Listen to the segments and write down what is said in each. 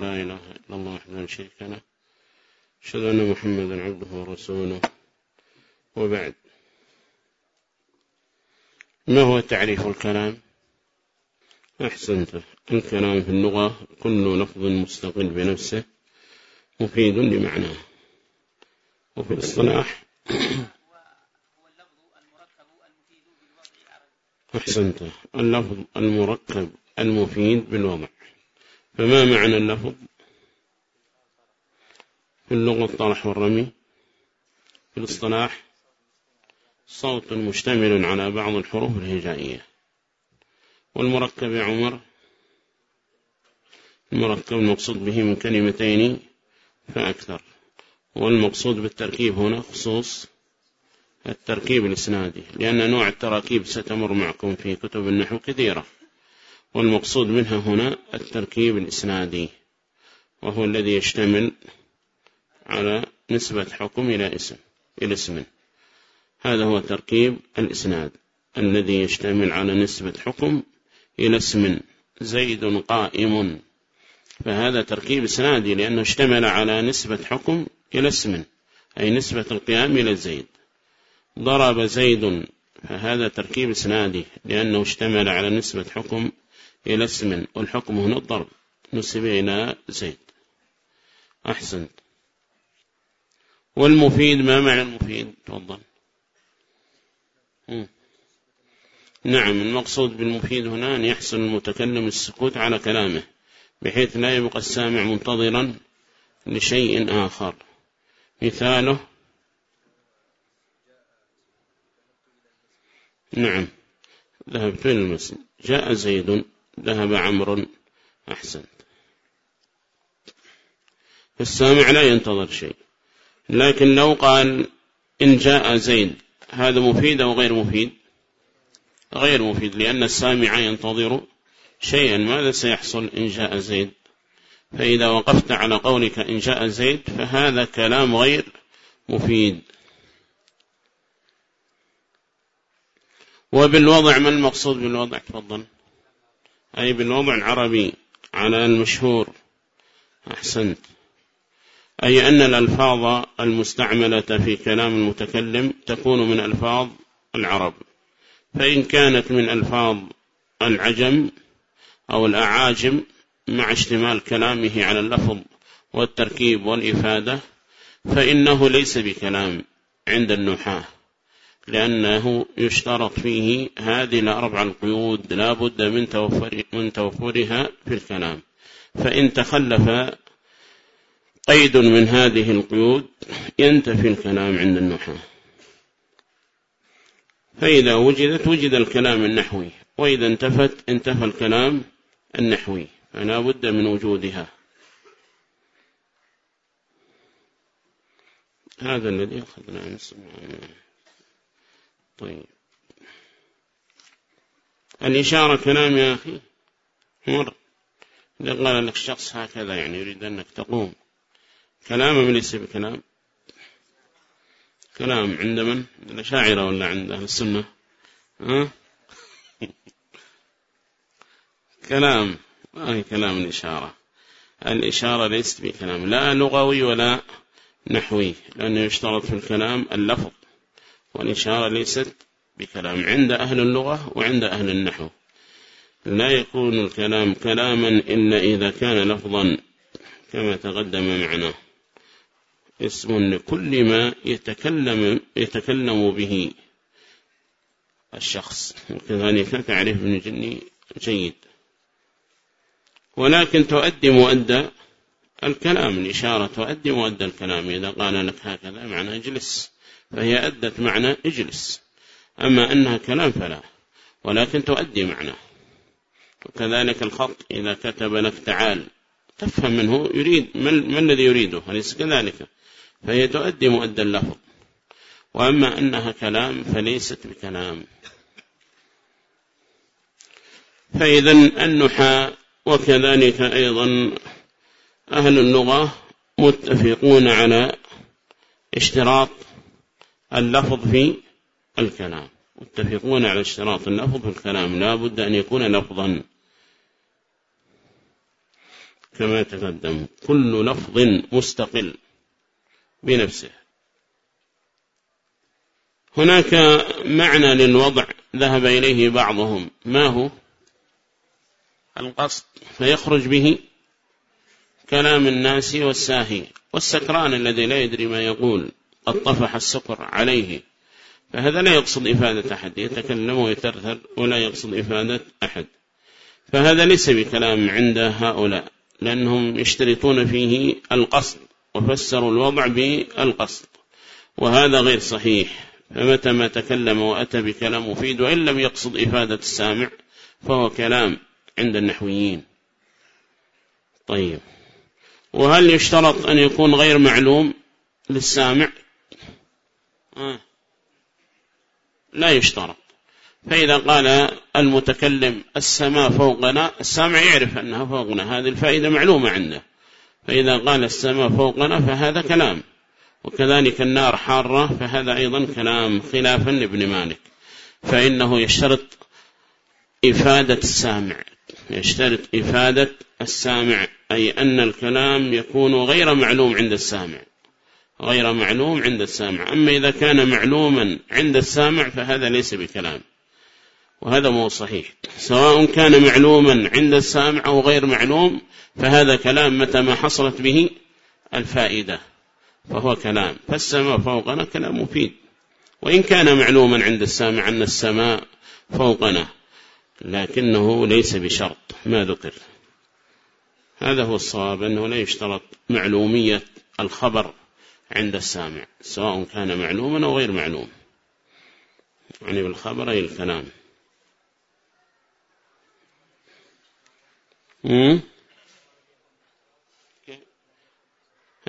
لا إله إلا الله وحده لا شريك له. أشهد أن محمدا عبده ورسوله. وبعد. ما هو تعريف الكلام؟ أحسنت. الكلام في اللغة كل لفظ مستقل بنفسه مفيد لمعناه. وفي الاصطلاح أحسنت. اللفظ المركب المفيد بالوضع. فما معنى اللفظ في اللغة الطرح والرمي في الاصطلاح صوت مشتمل على بعض الحروف الهجائية. والمركب يا عمر المركب المقصود به من كلمتين فأكثر. والمقصود بالتركيب هنا خصوص التركيب الإسنادي لأن نوع التراكيب ستمر معكم في كتب النحو كثيرة. والمقصود منها هنا التركيب الإسنادي وهو الذي يشتمل على نسبة حكم إلى اسم إلى اسم. هذا هو تركيب الإسناد الذي يشتمل على نسبة حكم إلى اسم. زيد قائم. فهذا تركيب إسنادي لأنه اشتمل على نسبة حكم إلى اسم أي نسبة القيام إلى زيد. ضرب زيد فهذا تركيب إسنادي لأنه اشتمل على نسبة حكم إلى اسم والحكم هنا الضرب. نسب إلى زيد. أحسنت والمفيد ما معنى المفيد؟ تفضل. نعم المقصود بالمفيد هنا أن يحصل المتكلم السكوت على كلامه بحيث لا يبقى السامع منتظرا لشيء آخر. مثاله. نعم. ذهبت إلى المسجد. جاء زيد. ذهب عمرو أحسنت السامع لا ينتظر شيء. لكن لو قال إن جاء زيد هذا مفيد أو غير مفيد؟ غير مفيد لأن السامع ينتظر شيئا. ماذا سيحصل إن جاء زيد؟ فإذا وقفت على قولك إن جاء زيد فهذا كلام غير مفيد. وبالوضع ما المقصود بالوضع؟ تفضل. أي بالوضع العربي على المشهور أحسنت. أي أن الألفاظ المستعملة في كلام المتكلم تكون من ألفاظ العرب. فإن كانت من ألفاظ العجم أو الأعاجم مع اشتمال كلامه على اللفظ والتركيب والإفادة فإنه ليس بكلام عند النحاة. لأنه يشترط فيه هذه الأربع القيود لا بد من, توفر من توفرها في الكلام. فإن تخلف قيد من هذه القيود ينتفي الكلام عند النحاة. فإذا وجدت وجد الكلام النحوي وإذا انتفت انتفى الكلام النحوي فلا بد من وجودها. هذا الذي أخذنا عن طيب. الإشارة كلام يا أخي. مر. قال لك شخص هكذا يعني يريد أنك تقوم. كلام من ليس بكلام؟ كلام عند من؟ عند الأشاعرة ولا عند أهل السنة؟ ها؟ كلام. ما هي كلام الإشارة؟ الإشارة ليست بكلام. لا لغوي ولا نحوي. لأنه يشترط في الكلام اللفظ. والإشارة ليست بكلام عند أهل اللغة وعند أهل النحو. لا يكون الكلام كلاما إلا إذا كان لفظا كما تقدم معنا. اسم لكل ما يتكلم, يتكلم به الشخص. وكذلك تعرف ابن جني جيد. ولكن تؤدي مؤدى الكلام الإشارة تؤدي مؤدى الكلام. إذا قال لك هكذا معنى اجلس. فهي أدت معنى إجلس. أما أنها كلام فلا ولكن تؤدي معنى. وكذلك الخط إذا كتب لك تعال تفهم منه يريد ما الذي يريده أليس كذلك؟ فهي تؤدي مؤدى اللفظ. وأما أنها كلام فليست بكلام. فإذا النحاء وكذلك أيضا أهل اللغة متفقون على اشتراط اللفظ في الكلام. متفقون على اشتراط اللفظ في الكلام. لا بد أن يكون لفظا. كما تقدم كل لفظ مستقل بنفسه. هناك معنى للوضع. ذهب إليه بعضهم. ما هو؟ القصد. فيخرج به كلام الناس والساهي والسكران الذي لا يدري ما يقول. قد طفح السكر عليه. فهذا لا يقصد إفادة أحد يتكلم ويترثر ولا يقصد إفادة أحد. فهذا ليس بكلام عند هؤلاء لأنهم يشترطون فيه القصد وفسروا الوضع بالقصد. وهذا غير صحيح. فمتى ما تكلم وأتى بكلام مفيد وإن لم يقصد إفادة السامع فهو كلام عند النحويين. طيب. وهل يشترط أن يكون غير معلوم للسامع. لا يشترط. فإذا قال المتكلم السماء فوقنا السامع يعرف أنها فوقنا هذه الفائدة معلومة عنده. فإذا قال السماء فوقنا فهذا كلام. وكذلك النار حارة فهذا أيضا كلام خلافا لابن مالك. فإنه يشترط إفادة السامع. يشترط إفادة السامع أي أن الكلام يكون غير معلوم عند السامع. غير معلوم عند السامع. أما إذا كان معلوما عند السامع فهذا ليس بكلام. وهذا مو صحيح. سواء كان معلوما عند السامع أو غير معلوم فهذا كلام متى ما حصلت به الفائدة. فهو كلام. فالسماء فوقنا كلام مفيد. وإن كان معلوما عند السامع أن السماء فوقنا لكنه ليس بشرط. ما ذكر. هذا هو الصواب أنه لا يشترط معلومية الخبر عند السامع سواء كان معلوما أو غير معلوم. يعني بالخبر أي الكلام.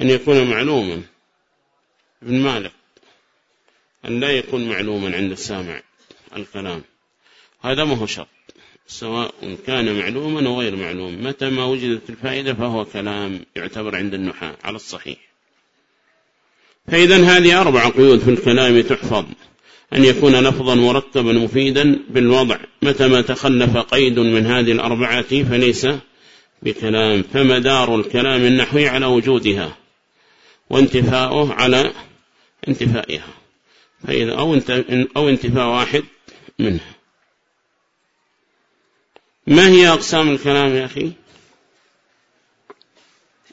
أن يكون معلوما. ابن مالك. أن لا يكون معلوما عند السامع الكلام. هذا ما هو شرط. سواء كان معلوما أو غير معلوم. متى ما وجدت الفائدة فهو كلام يعتبر عند النحاة على الصحيح. فإذا هذه أربع قيود في الكلام تحفظ. أن يكون لفظا مركبا مفيدا بالوضع. متى ما تخلف قيد من هذه الأربعة فليس بكلام. فمدار الكلام النحوي على وجودها وانتفاؤه على انتفائها. فإذا أو انتفاء واحد منها. ما هي أقسام الكلام يا أخي؟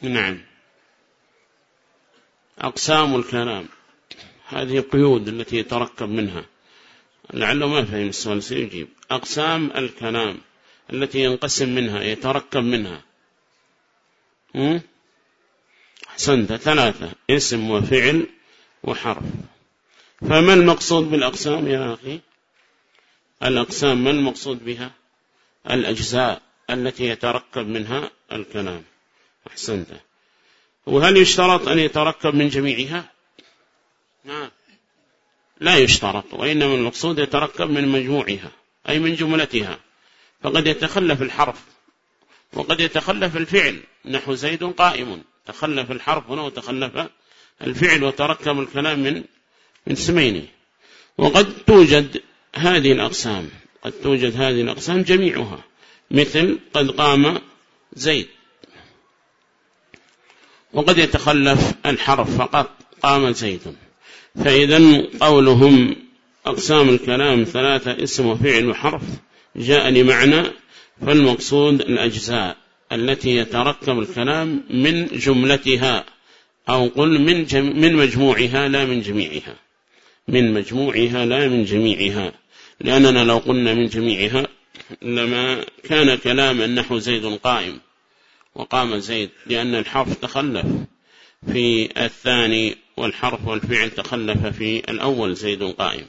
نعم. أقسام الكلام. هذه قيود التي يتركب منها. لعله ما فهم السؤال سيجيب. أقسام الكلام التي ينقسم منها يتركب منها. أحسنت. ثلاثة اسم وفعل وحرف. فما المقصود بالأقسام يا أخي؟ الأقسام ما المقصود بها؟ الأجزاء التي يتركب منها الكلام. أحسنت. وهل يشترط أن يتركب من جميعها؟ نعم لا يشترط وإنما المقصود يتركب من مجموعها أي من جملتها. فقد يتخلف الحرف وقد يتخلف الفعل. نحو زيد قائم. تخلف الحرف هنا وتخلف الفعل وتركب الكلام من من سمينه وقد توجد هذه الأقسام قد توجد هذه الأقسام جميعها مثل قد قام زيد. وقد يتخلف الحرف فقط قام زيد. فإذا قولهم أقسام الكلام ثلاثة اسم وفعل وحرف جاء لمعنى فالمقصود الأجزاء التي يتركب الكلام من جملتها أو قل من, من مجموعها لا من جميعها. من مجموعها لا من جميعها. لأننا لو قلنا من جميعها لما كان كلاما نحو زيد قائم. وقام زيد لأن الحرف تخلف في الثاني والحرف والفعل تخلف في الأول زيد قائم.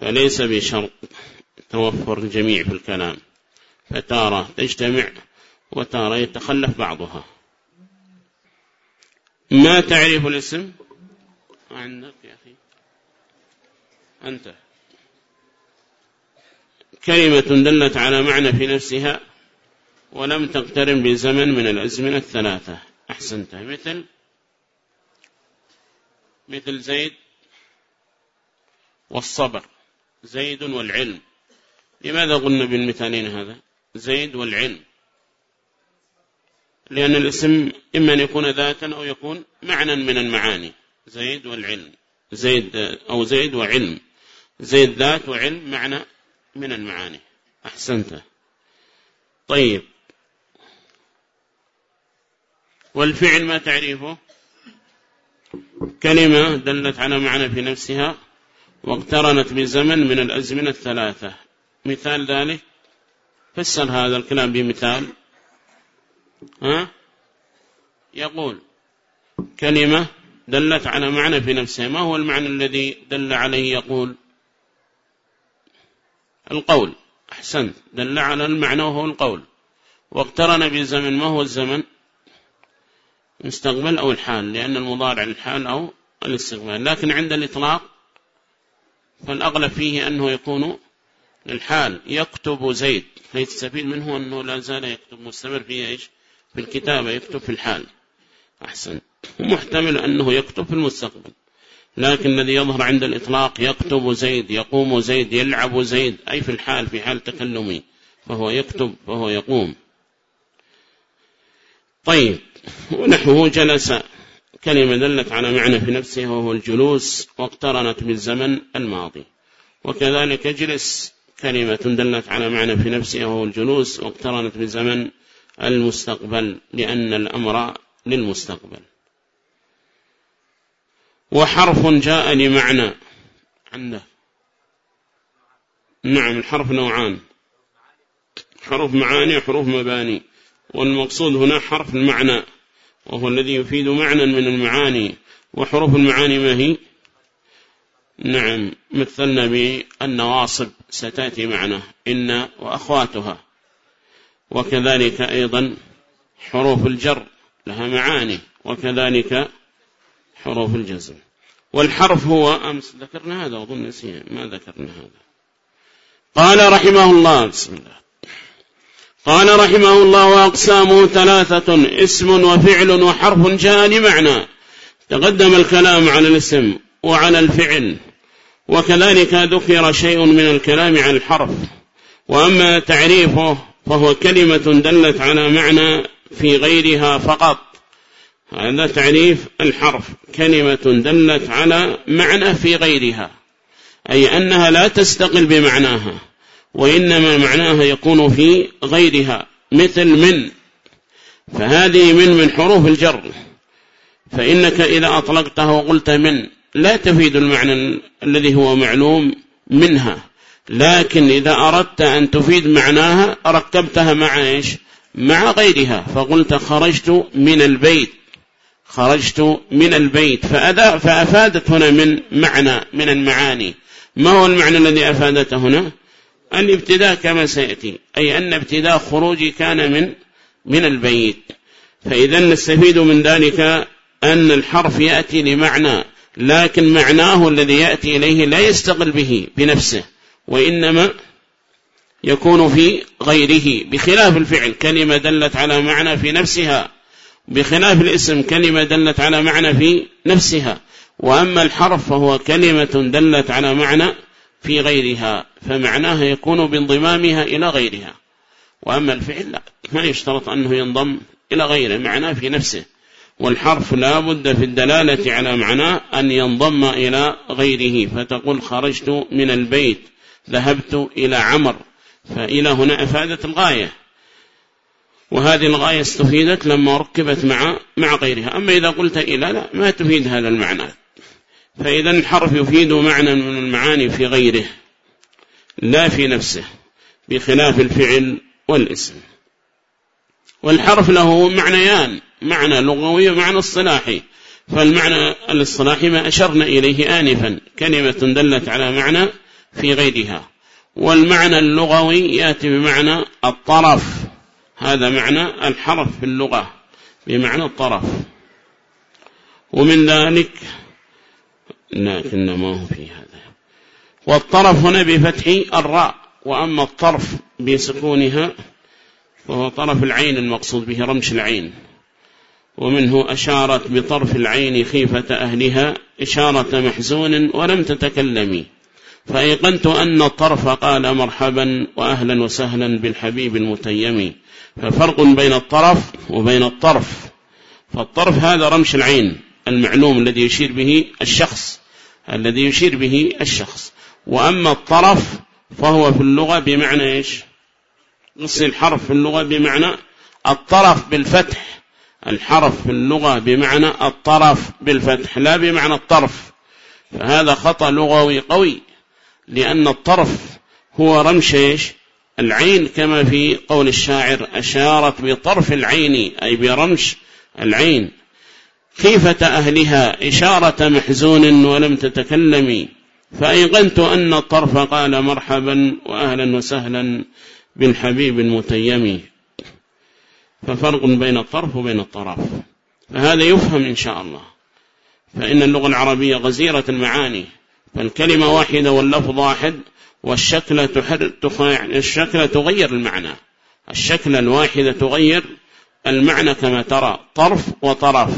فليس بشرط توفر الجميع في الكلام. فتارة تجتمع وتارة يتخلف بعضها. ما تعرف الاسم؟ عندك يا أخي. أنت. كلمة دلت على معنى في نفسها ولم تقترن بزمن من الأزمنة الثلاثة. أحسنت. مثل؟ مثل زيد والصبر. زيد والعلم. لماذا قلنا بالمثالين هذا؟ زيد والعلم. لأن الاسم إما أن يكون ذاتا أو يكون معنى من المعاني. زيد والعلم. زيد أو زيد وعلم. زيد ذات وعلم معنى من المعاني. أحسنت. طيب. والفعل ما تعريفه؟ كلمة دلت على معنى في نفسها واقترنت بزمن من الأزمنة الثلاثة. مثال ذلك فسر هذا الكلام بمثال. ها؟ يقول كلمة دلت على معنى في نفسها. ما هو المعنى الذي دل عليه؟ يقول القول. أحسنت. دل على المعنى وهو القول. واقترن بالزمن ما هو الزمن؟ مستقبل أو الحال لأن المضارع الحال أو الاستقبال. لكن عند الإطلاق فالأغلب فيه أنه يكون للحال. يكتب زيد فيستفيد منه أنه لا زال يكتب مستمر فيه إيش؟ في الكتابة يكتب في الحال. أحسن. ومحتمل أنه يكتب في المستقبل. لكن الذي يظهر عند الإطلاق يكتب زيد يقوم زيد يلعب زيد أي في الحال في حال تكلمي فهو يكتب فهو يقوم. طيب. ونحوه جلس كلمة دلت على معنى في نفسه وهو الجلوس واقترنت بالزمن الماضي. وكذلك اجلس كلمة دلت على معنى في نفسه وهو الجلوس واقترنت بالزمن المستقبل لأن الأمر للمستقبل. وحرف جاء لمعنى عنده. نعم الحرف نوعان. حروف معاني وحروف مباني. والمقصود هنا حرف المعنى. وهو الذي يفيد معنى من المعاني وحروف المعاني ما هي؟ نعم مثلنا بالنواصب ستأتي معنا إن وأخواتها. وكذلك أيضا حروف الجر لها معاني وكذلك حروف الجزم. والحرف هو أمس ذكرنا هذا أظن نسيه ما ذكرنا هذا. قال رحمه الله بسم الله. قال رحمه الله وأقسامه ثلاثة اسم وفعل وحرف جاء لمعنى. تقدم الكلام على الاسم وعلى الفعل. وكذلك ذكر شيء من الكلام عن الحرف. وأما تعريفه فهو كلمة دلت على معنى في غيرها فقط. هذا تعريف الحرف. كلمة دلت على معنى في غيرها. أي أنها لا تستقل بمعناها. وإنما معناها يكون في غيرها مثل من؟ فهذه من من حروف الجر. فإنك إذا أطلقتها وقلت من لا تفيد المعنى الذي هو معلوم منها. لكن إذا أردت أن تفيد معناها ركبتها مع إيش؟ مع غيرها. فقلت خرجت من البيت. خرجت من البيت. فأدى فأفادت هنا من معنى من المعاني. ما هو المعنى الذي أفادته هنا؟ الابتداء كما سيأتي أي أن ابتداء خروجي كان من من البيت. فإذا نستفيد من ذلك أن الحرف يأتي لمعنى لكن معناه الذي يأتي إليه لا يستقل به بنفسه وإنما يكون في غيره. بخلاف الفعل كلمة دلت على معنى في نفسها. بخلاف الاسم كلمة دلت على معنى في نفسها. وأما الحرف فهو كلمة دلت على معنى في غيرها فمعناها يكون بانضمامها إلى غيرها. وأما الفعل لا ما يشترط أنه ينضم إلى غيره معناه في نفسه. والحرف لا بد في الدلالة على معناه أن ينضم إلى غيره. فتقول خرجت من البيت ذهبت إلى عمر فإلى هنا أفادت الغاية. وهذه الغاية استفيدت لما ركبت مع مع غيرها. أما إذا قلت إلى لا ما تفيد هذا المعنى. فإذا الحرف يفيد معنى من المعاني في غيره لا في نفسه بخلاف الفعل والاسم. والحرف له معنيان معنى لغوي ومعنى اصطلاحي. فالمعنى الاصطلاحي ما أشرنا إليه آنفا كلمة دلت على معنى في غيرها. والمعنى اللغوي يأتي بمعنى الطرف. هذا معنى الحرف في اللغة بمعنى الطرف. ومن ذلك لكن ما هو في هذا. والطرف هنا بفتح الراء وأما الطرف بسكونها وهو طرف العين المقصود به رمش العين. ومنه أشارت بطرف العين خيفة أهلها إشارة محزون ولم تتكلمي فأيقنت أن الطرف قال مرحبا وأهلا وسهلا بالحبيب المتيم. ففرق بين الطرف وبين الطرف. فالطرف هذا رمش العين المعلوم الذي يشير به الشخص. الذي يشير به الشخص. وأما الطرف فهو في اللغة بمعنى إيش؟ نص الحرف في اللغة بمعنى الطرف بالفتح. الحرف في اللغة بمعنى الطرف بالفتح لا بمعنى الطرف. فهذا خطأ لغوي قوي لأن الطرف هو رمش إيش؟ العين كما في قول الشاعر أشارت بطرف العين أي برمش العين. خيفة أهلها إشارة محزون ولم تتكلمي فأيقنت أن الطرف قال مرحبا وأهلا وسهلا بالحبيب المتيم. ففرق بين الطرف وبين الطرف فهذا يفهم إن شاء الله. فإن اللغة العربية غزيرة المعاني. فالكلمة واحدة واللفظ واحد والشكل الشكل تغير المعنى. الشكل الواحدة تغير المعنى كما ترى طرف وطرف.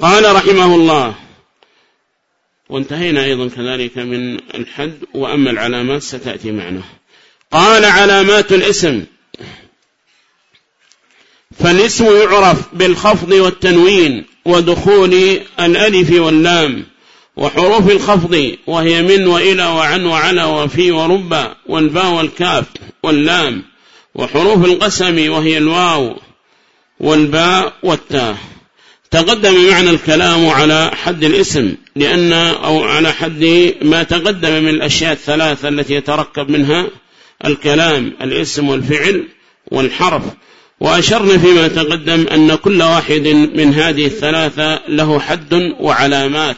قال رحمه الله. وانتهينا أيضا كذلك من الحد وأما العلامات ستأتي معنا. قال علامات الاسم. فالاسم يعرف بالخفض والتنوين ودخول الألف واللام وحروف الخفض وهي من وإلى وعن وعلى وفي ورب والباء والكاف واللام وحروف القسم وهي الواو والباء والتاء. تقدم معنى الكلام على حد الاسم لأن أو على حد ما تقدم من الأشياء الثلاثة التي يتركب منها الكلام الاسم والفعل والحرف. وأشرنا فيما تقدم أن كل واحد من هذه الثلاثة له حد وعلامات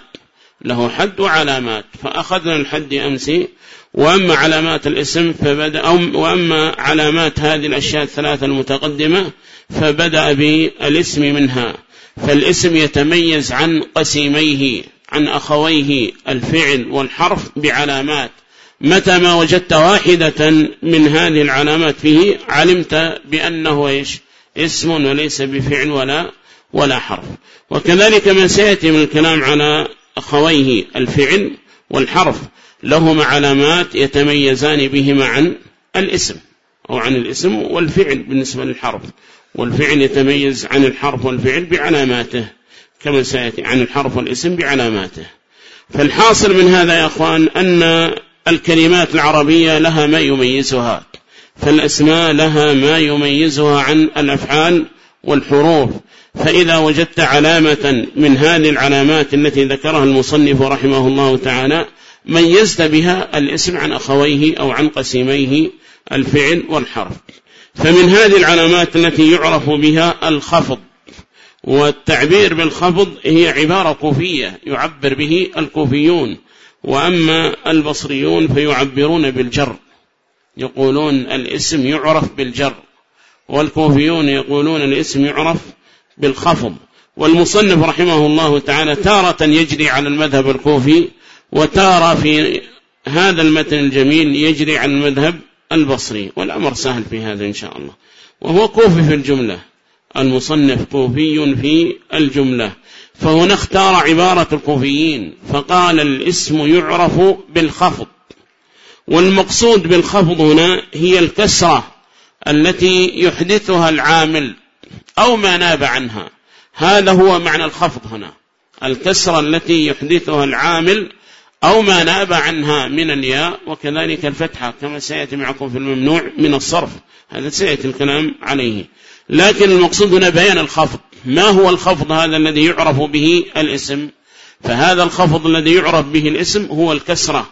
له حد وعلامات. فأخذنا الحد أمس وأما علامات الاسم فبدأ وأما علامات هذه الأشياء الثلاثة المتقدمة فبدأ بالاسم منها. فالاسم يتميز عن قسيميه عن أخويه الفعل والحرف بعلامات. متى ما وجدت واحدة من هذه العلامات فيه علمت بأنه إيش؟ اسم وليس بفعل ولا ولا حرف. وكذلك ما سيأتي من الكلام على أخويه الفعل والحرف لهما علامات يتميزان بهما عن الاسم أو عن الاسم والفعل بالنسبة للحرف. والفعل يتميز عن الحرف والفعل بعلاماته كما سيأتي عن الحرف والاسم بعلاماته. فالحاصل من هذا يا أخوان أن الكلمات العربية لها ما يميزها فالأسماء لها ما يميزها عن الأفعال والحروف. فإذا وجدت علامة من هذه العلامات التي ذكرها المصنف رحمه الله تعالى ميزت بها الاسم عن أخويه أو عن قسيميه الفعل والحرف. فمن هذه العلامات التي يعرف بها الخفض والتعبير بالخفض هي عبارة كوفية يعبر به الكوفيون وأما البصريون فيعبرون بالجر يقولون الاسم يعرف بالجر والكوفيون يقولون الاسم يعرف بالخفض. والمصنف رحمه الله تعالى تارة يجري على المذهب الكوفي وتارة في هذا المتن الجميل يجري على المذهب البصري والأمر سهل في هذا إن شاء الله. وهو كوفي في الجملة المصنف كوفي في الجملة. فهنا اختار عبارة الكوفيين فقال الاسم يعرف بالخفض. والمقصود بالخفض هنا هي الكسرة التي يحدثها العامل أو ما ناب عنها. هذا هو معنى الخفض هنا الكسرة التي يحدثها العامل أو ما ناب عنها من الياء وكذلك الفتحة كما سيأتي معكم في الممنوع من الصرف. هذا سيأتي الكلام عليه. لكن المقصود هنا بيان الخفض. ما هو الخفض هذا الذي يعرف به الاسم؟ فهذا الخفض الذي يعرف به الاسم هو الكسرة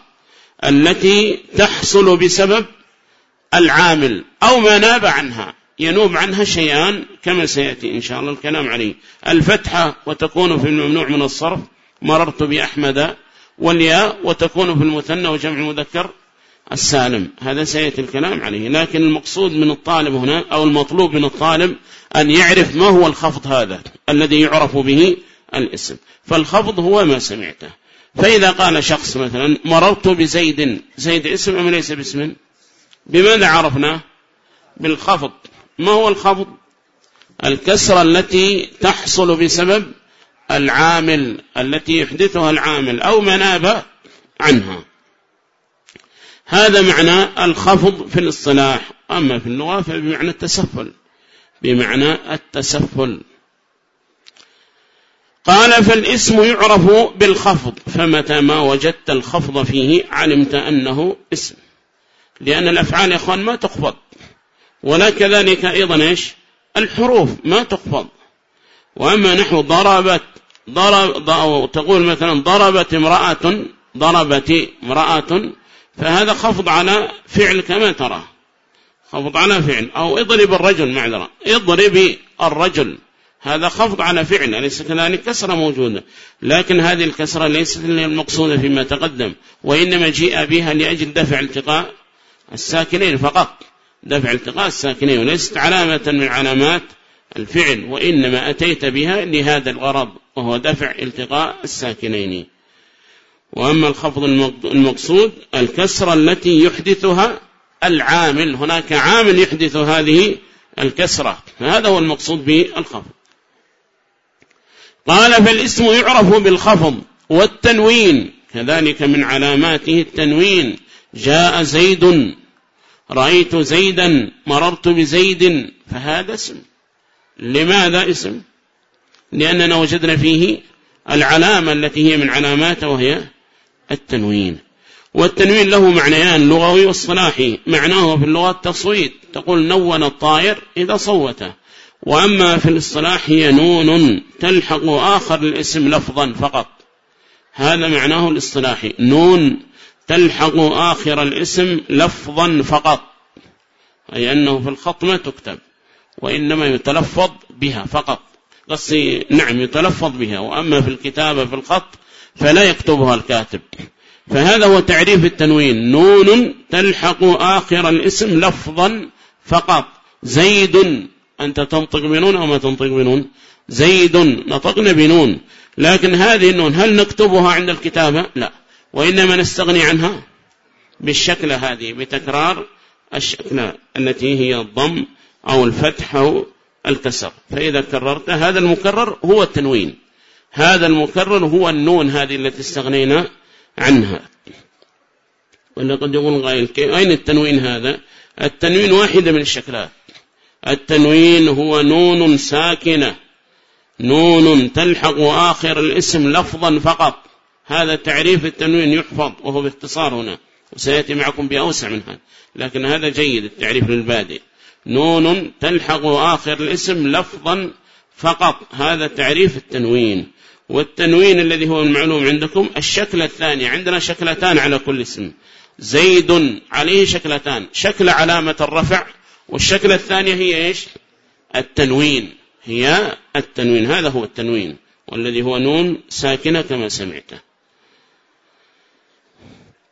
التي تحصل بسبب العامل أو ما ناب عنها. ينوب عنها شيئان كما سيأتي إن شاء الله الكلام عليه. الفتحة وتكون في الممنوع من الصرف مررت بأحمد والياء وتكون في المثنى وجمع المذكر السالم. هذا سيأتي الكلام عليه. لكن المقصود من الطالب هنا أو المطلوب من الطالب أن يعرف ما هو الخفض هذا الذي يعرف به الاسم. فالخفض هو ما سمعته. فإذا قال شخص مثلا مررت بزيد. زيد اسم أم ليس باسم؟ بماذا عرفنا بالخفض. ما هو الخفض؟ الكسرة التي تحصل بسبب العامل التي يحدثها العامل أو منابة عنها. هذا معنى الخفض في الاصطلاح. أما في اللغة فبمعنى التسفل. بمعنى التسفل. قال فالاسم يعرف بالخفض. فمتى ما وجدت الخفض فيه علمت أنه اسم. لأن الأفعال يا أخوان ما تخفض. ولا كذلك أيضا إيش؟ الحروف ما تخفض. وأما نحو ضربت ضرب أو تقول مثلا ضربت امرأة ضربت امرأة فهذا خفض على فعل كما ترى. خفض على فعل. أو اضرب الرجل معذرة. اضرب الرجل. هذا خفض على فعل. أليس كذلك؟ كسرة موجودة. لكن هذه الكسرة ليست المقصودة فيما تقدم. وإنما جيء بها لأجل دفع التقاء الساكنين فقط. دفع التقاء الساكنين. وليست علامة من علامات الفعل وإنما أتيت بها لهذا الغرض وهو دفع التقاء الساكنين. وأما الخفض المقصود الكسرة التي يحدثها العامل هناك عامل يحدث هذه الكسرة هذا هو المقصود بالخفض. قال فالاسم يعرف بالخفض والتنوين كذلك من علاماته التنوين. جاء زيد رأيت زيدا مررت بزيد فهذا اسم. لماذا اسم؟ لأننا وجدنا فيه العلامة التي هي من علاماته وهي التنوين. والتنوين له معنيان لغوي والصلاحي معناه في اللغة التصويت. تقول نون الطائر إذا صوته وأما في الاصطلاح هي نون تلحق آخر الاسم لفظا فقط. هذا معناه الاصطلاحي. نون تلحق آخر الاسم لفظا فقط. أي أنه في الخط ما تكتب. وإنما يتلفظ بها فقط. قصي نعم يتلفظ بها. وأما في الكتابة في الخط فلا يكتبها الكاتب. فهذا هو تعريف التنوين. نون تلحق آخر الاسم لفظا فقط. زيد أنت تنطق بنون أو ما تنطق بنون؟ زيد نطقنا بنون. لكن هذه النون هل نكتبها عند الكتابة؟ لا. وإنما نستغني عنها بالشكل هذه بتكرار الشكل التي هي الضم أو الفتح أو الكسر. فإذا كررت هذا المكرر هو التنوين. هذا المكرر هو النون هذه التي استغنينا عنها. ولا قد يقول غايل أين التنوين هذا؟ التنوين واحدة من الشكلات. التنوين هو نون ساكنة. نون تلحق آخر الاسم لفظا فقط. هذا تعريف التنوين يحفظ وهو باختصار هنا. وسيأتي معكم بأوسع من هذا. لكن هذا جيد التعريف للبادئ. نون تلحق آخر الاسم لفظا فقط. هذا تعريف التنوين. والتنوين الذي هو المعلوم عندكم الشكل الثاني. عندنا شكلتان على كل اسم. زيد عليه شكلتان. شكل علامة الرفع. والشكل الثانية هي إيش؟ التنوين. هي التنوين. هذا هو التنوين. والذي هو نون ساكنة كما سمعته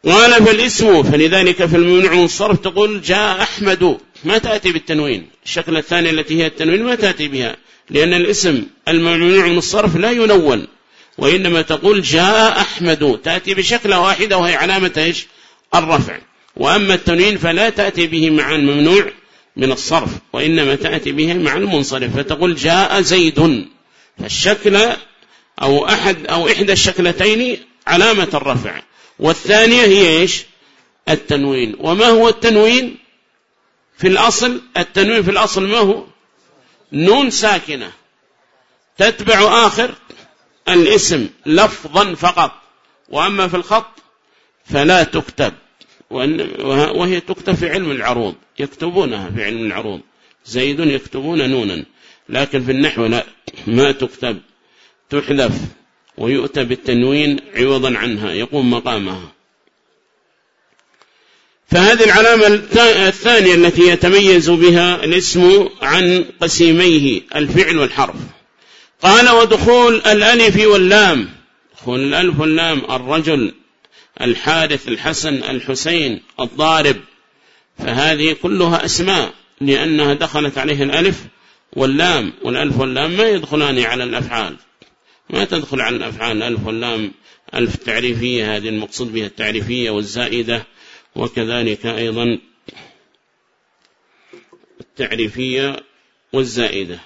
قال فالاسم فلذلك في الممنوع من الصرف تقول جاء أحمد. ما تأتي بالتنوين. الشكل الثاني التي هي التنوين ما تأتي بها لأن الاسم الممنوع من الصرف لا ينون. وإنما تقول جاء أحمد تأتي بشكل واحدة وهي علامة إيش؟ الرفع. وأما التنوين فلا تأتي به مع الممنوع من الصرف وإنما تأتي به مع المنصرف فتقول جاء زيد. فالشكل أو أحد أو إحدى الشكلتين علامة الرفع. والثانية هي إيش؟ التنوين. وما هو التنوين؟ في الأصل التنوين في الأصل ما هو؟ نون ساكنة. تتبع آخر الاسم لفظا فقط. وأما في الخط فلا تكتب. وهي تكتب في علم العروض. يكتبونها في علم العروض. زيد يكتبون نونا. لكن في النحو لا. ما تكتب. تحذف. ويؤتى بالتنوين عوضا عنها. يقوم مقامها. فهذه العلامة الثانية التي يتميز بها الاسم عن قسيميه الفعل والحرف. قال ودخول الألف واللام. دخول الألف واللام الرجل الحارث الحسن الحسين الضارب. فهذه كلها أسماء لأنها دخلت عليه الألف واللام. والألف واللام ما يدخلان على الأفعال. ما تدخل على الأفعال. الألف واللام ألف تعريفية هذه المقصود بها التعريفية والزائدة. وكذلك أيضا التعريفية والزائدة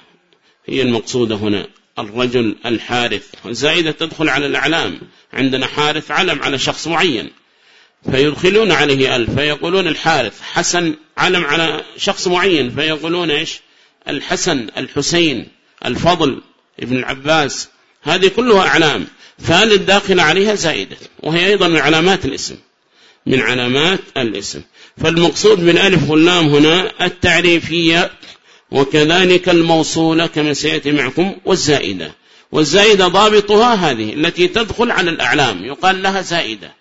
هي المقصودة هنا الرجل الحارث. الزائدة تدخل على الأعلام عندنا حارث علم على شخص معين فيدخلون عليه ألف فيقولون الحارث حسن علم على شخص معين فيقولون إيش؟ الحسن الحسين الفضل ابن العباس. هذه كلها أعلام فهل الداخل عليها زائدة؟ وهي أيضا من علامات الاسم. من علامات الاسم. فالمقصود بالألف واللام هنا التعريفية وكذلك الموصولة كما سيأتي معكم والزائدة. والزائدة ضابطها هذه التي تدخل على الأعلام. يقال لها زائدة.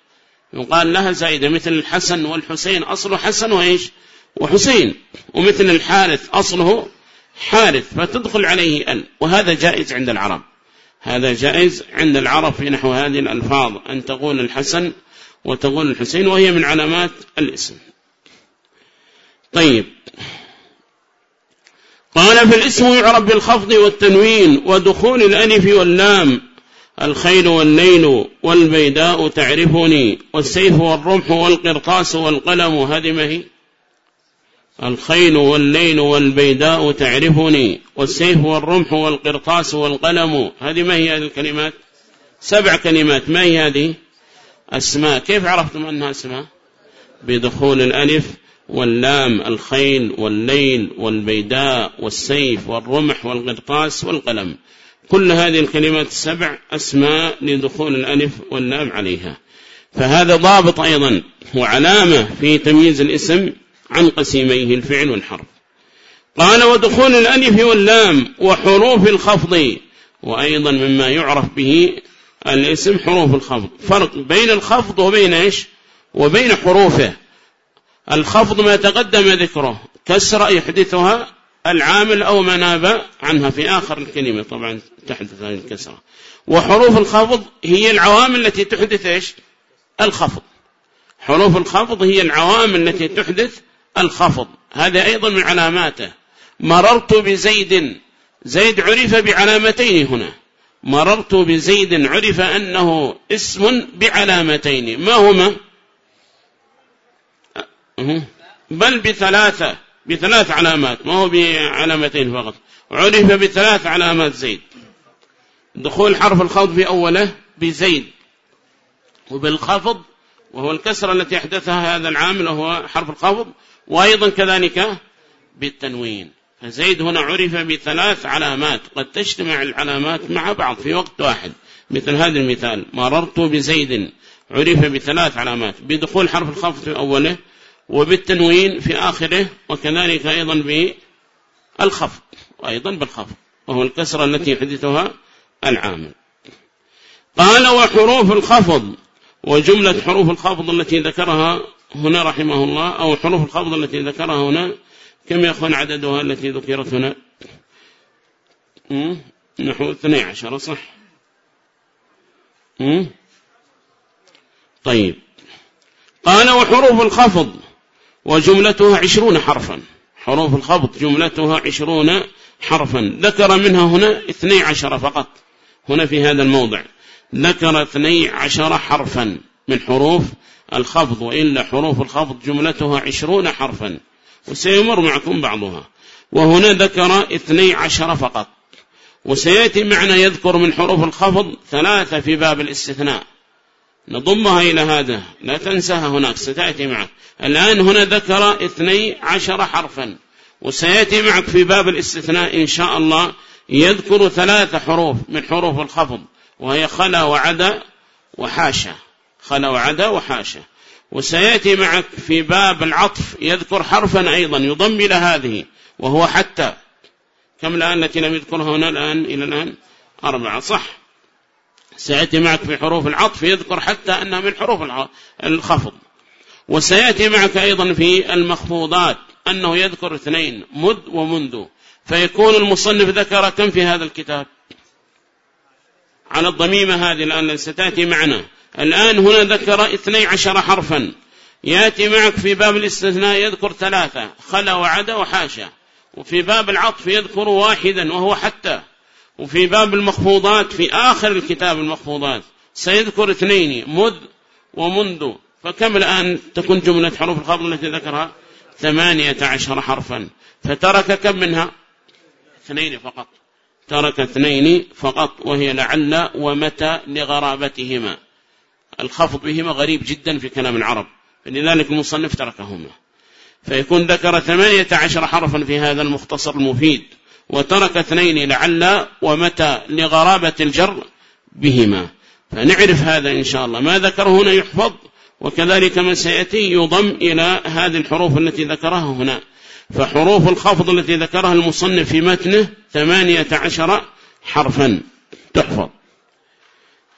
يقال لها زائدة مثل الحسن والحسين أصله حسن وإيش؟ وحسين. ومثل الحارث أصله حارث. فتدخل عليه ال. وهذا جائز عند العرب. هذا جائز عند العرب في نحو هذه الألفاظ. أن تقول الحسن وتقول الحسين وهي من علامات الاسم. طيب. قال في الاسم يعرف بالخفض والتنوين ودخول الألف واللام. الخيل والليل والبيداء تعرفني والسيف والرمح والقرطاس والقلم هذه ما هي؟ الخيل والليل والبيداء تعرفني والسيف والرمح والقرطاس والقلم هذه ما هي هذه الكلمات؟ سبع كلمات. ما هي هذه؟ أسماء كيف عرفتم أنها أسماء بدخول الألف واللام الخيل والليل والبيداء والسيف والرمح والقرطاس والقلم. كل هذه الكلمات السبع أسماء لدخول الألف واللام عليها. فهذا ضابط أيضا وعلامة في تمييز الاسم عن قسيميه الفعل والحرف. قال ودخول الألف واللام وحروف الخفض وأيضا مما يعرف به الاسم حروف الخفض. فرق بين الخفض وبين إيش؟ وبين حروفه. الخفض ما تقدم ذكره. كسر يحدثها العامل أو ما ناب عنها في آخر الكلمة. طبعا تحدث هذه الكسرة. وحروف الخفض هي العوامل التي تحدث إيش؟ الخفض. حروف الخفض هي العوامل التي تحدث الخفض. هذا أيضا من علاماته. مررت بزيد. زيد عرف بعلامتين هنا. مررت بزيد عرف أنه اسم بعلامتين. ما هما؟ بل بثلاثة بثلاث علامات. ما هو بعلامتين فقط. عرف بثلاث علامات زيد. دخول حرف الخفض في أوله بزيد. وبالخفض وهو الكسرة التي أحدثها هذا العامل وهو حرف الخفض. وأيضا كذلك بالتنوين. فزيد هنا عرف بثلاث علامات. قد تجتمع العلامات مع بعض في وقت واحد. مثل هذا المثال. مررت بزيد. عرف بثلاث علامات. بدخول حرف الخفض في أوله وبالتنوين في آخره وكذلك أيضا بالخفض. وأيضا بالخفض. وهو الكسرة التي يحدثها العامل قال وحروف الخفض. وجملة حروف الخفض التي ذكرها هنا رحمه الله أو حروف الخفض التي ذكرها هنا كم يكون عددها التي ذكرت هنا نحو 12 صح؟ طيب. قال وحروف الخفض وجملتها عشرون حرفا. حروف الخفض جملتها عشرون حرفا. ذكر منها هنا اثني عشر فقط. هنا في هذا الموضع. ذكر اثني عشر حرفا من حروف الخفض وإلا حروف الخفض جملتها عشرون حرفا. وسيمر معكم بعضها. وهنا ذكر اثني عشر فقط. وسيأتي معنا يذكر من حروف الخفض ثلاثة في باب الاستثناء. نضمها إلى هذا. لا تنساها هناك ستأتي معك. الآن هنا ذكر اثني عشر حرفا. وسيأتي معك في باب الاستثناء إن شاء الله. يذكر ثلاث حروف من حروف الخفض. وهي خلا وعدا وحاشا. خلا وعدا وحاشا. وسيأتي معك في باب العطف يذكر حرفا أيضا يضم إلى هذه وهو حتى كم الآن التي لم يذكرها هنا الآن إلى الآن؟ أربعة صح. سيأتي معك في حروف العطف يذكر حتى أنها من حروف الخفض. وسيأتي معك أيضا في المخفوضات أنه يذكر اثنين مد ومنذ. فيكون المصنف ذكر كم في هذا الكتاب. على الضميمة هذه الآن ستأتي معنا. الآن هنا ذكر اثني عشر حرفا. يأتي معك في باب الاستثناء يذكر ثلاثة خلا وعدا وحاشا. وفي باب العطف يذكر واحدا وهو حتى. وفي باب المخفوضات في آخر الكتاب المخفوضات سيذكر اثنين مذ ومنذ. فكم الآن تكون جملة حروف الخفض التي ذكرها؟ ثمانية عشر حرفا. فترك كم منها؟ اثنين فقط. ترك اثنين فقط وهي لعل ومتى لغرابتهما. الخفض بهما غريب جدا في كلام العرب. فلذلك المصنف تركهما. فيكون ذكر ثمانية عشر حرفا في هذا المختصر المفيد وترك اثنين لعل ومتى لغرابة الجر بهما. فنعرف هذا إن شاء الله. ما ذكره هنا يحفظ وكذلك ما سيأتي يضم إلى هذه الحروف التي ذكرها هنا. فحروف الخفض التي ذكرها المصنف في متنه ثمانية عشر حرفا تحفظ.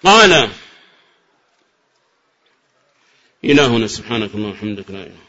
قال إلهنا سبحانك اللهم وحمدك لا إله